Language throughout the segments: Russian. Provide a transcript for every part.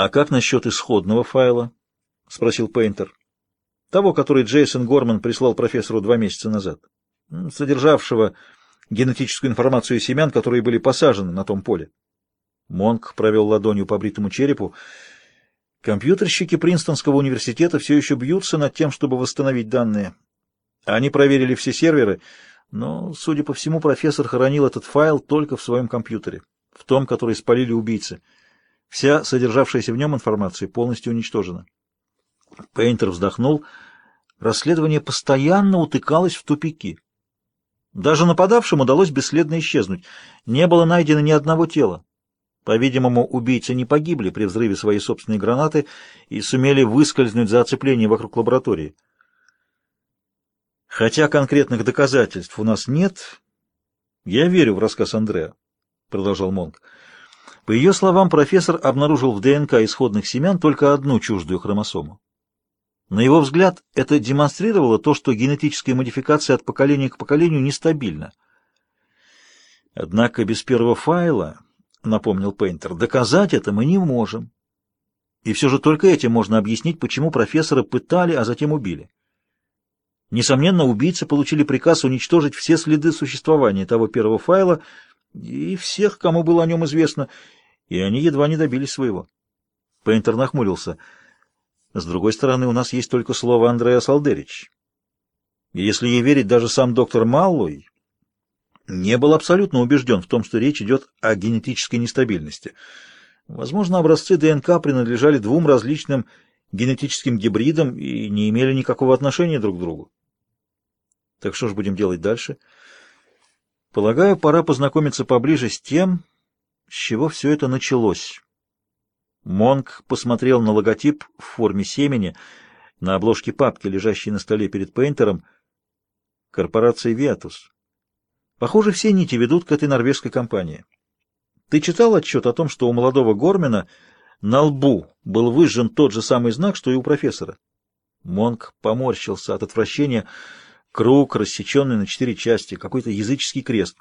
«А как насчет исходного файла?» — спросил Пейнтер. «Того, который Джейсон Горман прислал профессору два месяца назад, содержавшего генетическую информацию семян, которые были посажены на том поле». Монк провел ладонью по бритому черепу. Компьютерщики Принстонского университета все еще бьются над тем, чтобы восстановить данные. Они проверили все серверы, но, судя по всему, профессор хранил этот файл только в своем компьютере, в том, который спалили убийцы. Вся содержавшаяся в нем информация полностью уничтожена. Пейнтер вздохнул. Расследование постоянно утыкалось в тупики. Даже нападавшим удалось бесследно исчезнуть. Не было найдено ни одного тела. По-видимому, убийцы не погибли при взрыве своей собственной гранаты и сумели выскользнуть за оцепление вокруг лаборатории. Хотя конкретных доказательств у нас нет, я верю в рассказ Андреа, продолжал Монк. По ее словам, профессор обнаружил в ДНК исходных семян только одну чуждую хромосому. На его взгляд, это демонстрировало то, что генетическая модификация от поколения к поколению нестабильна. Однако без первого файла — напомнил Пейнтер, — доказать это мы не можем. И все же только этим можно объяснить, почему профессора пытали, а затем убили. Несомненно, убийцы получили приказ уничтожить все следы существования того первого файла и всех, кому было о нем известно, и они едва не добились своего. Пейнтер нахмурился. С другой стороны, у нас есть только слово Андреа Салдерич. Если ей верить даже сам доктор Маллой, не был абсолютно убежден в том, что речь идет о генетической нестабильности. Возможно, образцы ДНК принадлежали двум различным генетическим гибридам и не имели никакого отношения друг к другу. Так что же будем делать дальше? Полагаю, пора познакомиться поближе с тем, с чего все это началось. Монк посмотрел на логотип в форме семени на обложке папки, лежащей на столе перед Пейнтером, корпорации «Виатус». Похоже, все нити ведут к этой норвежской компании. Ты читал отчет о том, что у молодого Гормена на лбу был выжжен тот же самый знак, что и у профессора? Монк поморщился от отвращения. Круг, рассеченный на четыре части, какой-то языческий крест.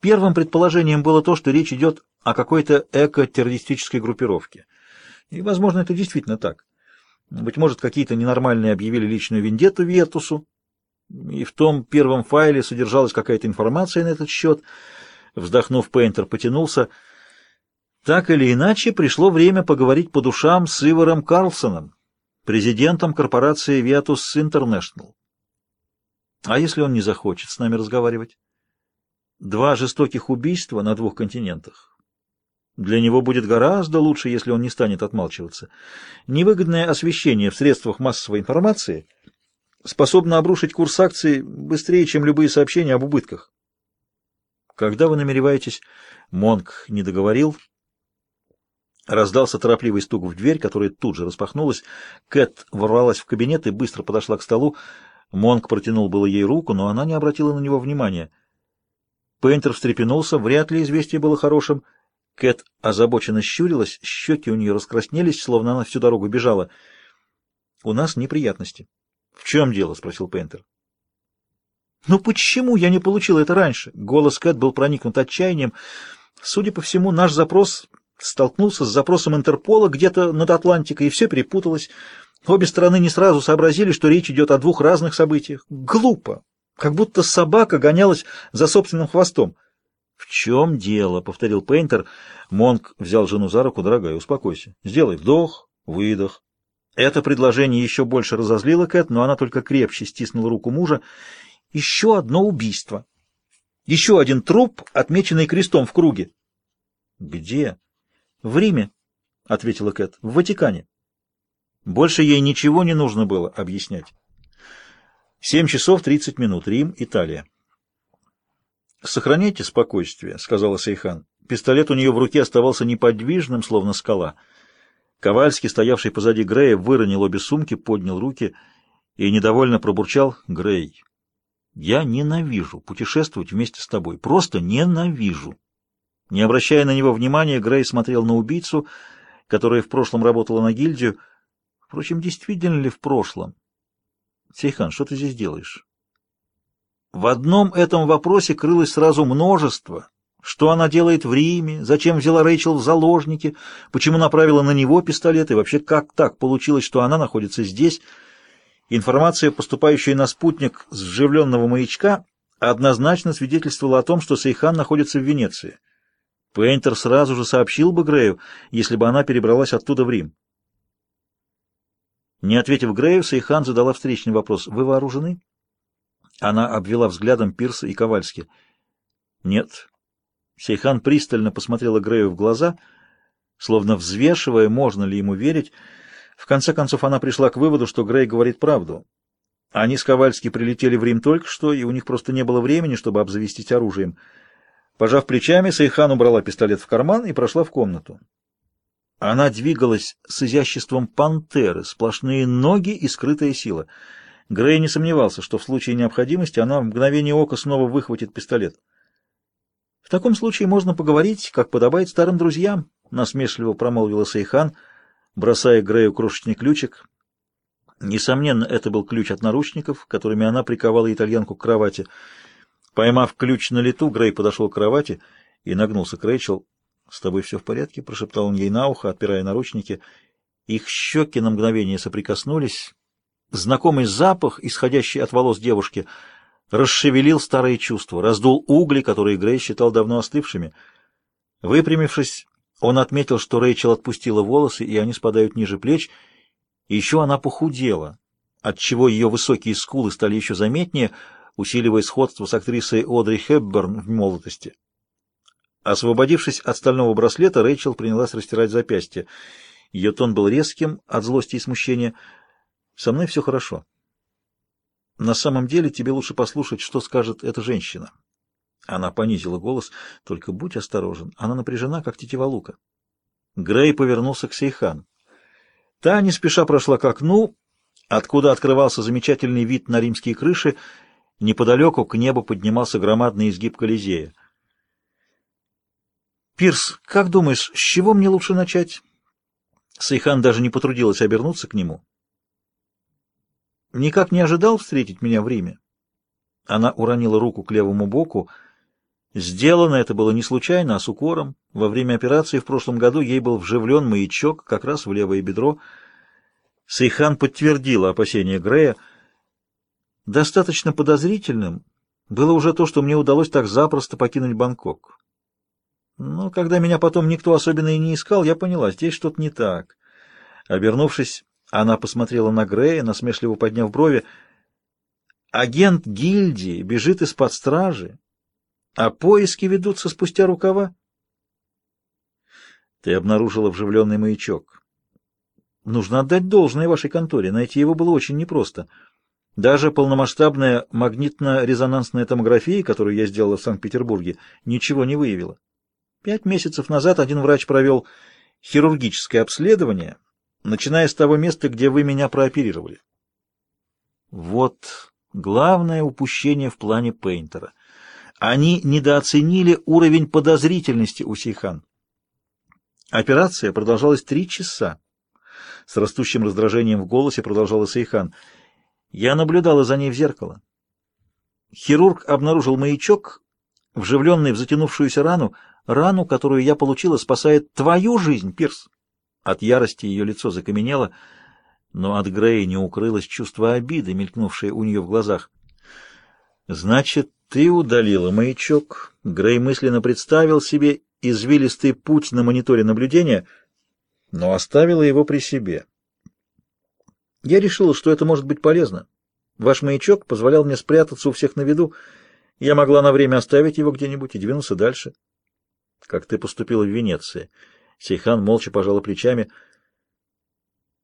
Первым предположением было то, что речь идет о какой-то эко-террористической группировке. И, возможно, это действительно так. Быть может, какие-то ненормальные объявили личную вендетту Виетусу, и в том первом файле содержалась какая-то информация на этот счет. Вздохнув, Пейнтер потянулся. Так или иначе, пришло время поговорить по душам с Иваром Карлсоном, президентом корпорации Viatus International. А если он не захочет с нами разговаривать? Два жестоких убийства на двух континентах. Для него будет гораздо лучше, если он не станет отмалчиваться. Невыгодное освещение в средствах массовой информации — способна обрушить курс акций быстрее, чем любые сообщения об убытках. Когда вы намереваетесь... Монк не договорил. Раздался торопливый стук в дверь, которая тут же распахнулась. Кэт ворвалась в кабинет и быстро подошла к столу. Монк протянул было ей руку, но она не обратила на него внимания. Пейнтер встрепенулся, вряд ли известие было хорошим. Кэт озабоченно щурилась, щеки у нее раскраснелись, словно она всю дорогу бежала. «У нас неприятности», «В чем дело?» — спросил Пейнтер. «Ну почему я не получил это раньше?» Голос Кэт был проникнут отчаянием. «Судя по всему, наш запрос столкнулся с запросом Интерпола где-то над Атлантикой, и все перепуталось. Обе стороны не сразу сообразили, что речь идет о двух разных событиях. Глупо! Как будто собака гонялась за собственным хвостом». «В чем дело?» — повторил Пейнтер. Монк взял жену за руку. «Дорогая, успокойся. Сделай вдох, выдох. Это предложение еще больше разозлило Кэт, но она только крепче стиснула руку мужа. Еще одно убийство. Еще один труп, отмеченный крестом в круге. Где? В Риме, ответила Кэт. В Ватикане. Больше ей ничего не нужно было объяснять. Семь часов тридцать минут. Рим, Италия. «Сохраняйте спокойствие», — сказала Сейхан. Пистолет у нее в руке оставался неподвижным, словно скала. Ковальский, стоявший позади Грея, выронил обе сумки, поднял руки и недовольно пробурчал «Грей, я ненавижу путешествовать вместе с тобой, просто ненавижу». Не обращая на него внимания, Грей смотрел на убийцу, которая в прошлом работала на гильдию. Впрочем, действительно ли в прошлом? Сейхан, что ты здесь делаешь? В одном этом вопросе крылось сразу множество, Что она делает в Риме? Зачем взяла Рэйчел в заложники? Почему направила на него пистолет? И вообще, как так получилось, что она находится здесь? Информация, поступающая на спутник с вживленного маячка, однозначно свидетельствовала о том, что Сейхан находится в Венеции. Пейнтер сразу же сообщил бы Грею, если бы она перебралась оттуда в Рим. Не ответив Грею, Сейхан задала встречный вопрос. «Вы вооружены?» Она обвела взглядом Пирса и Ковальски. «Нет». Сейхан пристально посмотрела Грею в глаза, словно взвешивая, можно ли ему верить. В конце концов, она пришла к выводу, что Грей говорит правду. Они с Ковальски прилетели в Рим только что, и у них просто не было времени, чтобы обзавестись оружием. Пожав плечами, Сейхан убрала пистолет в карман и прошла в комнату. Она двигалась с изяществом пантеры, сплошные ноги и скрытая сила. Грей не сомневался, что в случае необходимости она в мгновение ока снова выхватит пистолет. «В таком случае можно поговорить, как подобает старым друзьям», — насмешливо промолвила Сейхан, бросая Грею крошечный ключик. Несомненно, это был ключ от наручников, которыми она приковала итальянку к кровати. Поймав ключ на лету, Грей подошел к кровати и нагнулся к Рэйчел. «С тобой все в порядке?» — прошептал он ей на ухо, отпирая наручники. Их щеки на мгновение соприкоснулись. Знакомый запах, исходящий от волос девушки, расшевелил старые чувства, раздул угли, которые Грей считал давно остывшими. Выпрямившись, он отметил, что Рэйчел отпустила волосы, и они спадают ниже плеч, еще она похудела, отчего ее высокие скулы стали еще заметнее, усиливая сходство с актрисой Одри Хепберн в молодости. Освободившись от стального браслета, Рэйчел принялась растирать запястье. Ее тон был резким от злости и смущения. «Со мной все хорошо. На самом деле тебе лучше послушать, что скажет эта женщина». Она понизила голос. «Только будь осторожен. Она напряжена, как тетива лука». Грей повернулся к Сейхан. Та не спеша прошла к окну, откуда открывался замечательный вид на римские крыши. Неподалеку к небу поднимался громадный изгиб Колизея. «Пирс, как думаешь, с чего мне лучше начать?» Сейхан даже не потрудилась обернуться к нему. «Никак не ожидал встретить меня в Риме?» Она уронила руку к левому боку. Сделано это было не случайно, а с укором. Во время операции в прошлом году ей был вживлен маячок как раз в левое бедро. Сейхан подтвердила опасения Грея. Достаточно подозрительным было уже то, что мне удалось так запросто покинуть Бангкок. Но когда меня потом никто особенно и не искал, я поняла, здесь что-то не так. Обернувшись, она посмотрела на Грея, насмешливо подняв брови. Агент гильдии бежит из-под стражи, а поиски ведутся спустя рукава. Ты обнаружила вживленный маячок. Нужно отдать должное вашей конторе. Найти его было очень непросто. Даже полномасштабная магнитно-резонансная томография, которую я сделала в Санкт-Петербурге, ничего не выявила. Пять месяцев назад один врач провел хирургическое обследование, начиная с того места, где вы меня прооперировали. Вот главное упущение в плане Пейнтера. Они недооценили уровень подозрительности у Сейхан. Операция продолжалась три часа. С растущим раздражением в голосе продолжала Сейхан. Я наблюдала за ней в зеркало. Хирург обнаружил маячок, вживленный в затянувшуюся рану, Рану, которую я получила, спасает твою жизнь, Пирс. От ярости ее лицо закаменело, но от Грея не укрылось чувство обиды, мелькнувшее у нее в глазах. «Значит, ты удалила маячок?» Грей мысленно представил себе извилистый путь на мониторе наблюдения, но оставила его при себе. Я решила, что это может быть полезно. Ваш маячок позволял мне спрятаться у всех на виду. Я могла на время оставить его где-нибудь и двинуться дальше как ты поступила в Венеции. Сейхан молча пожала плечами —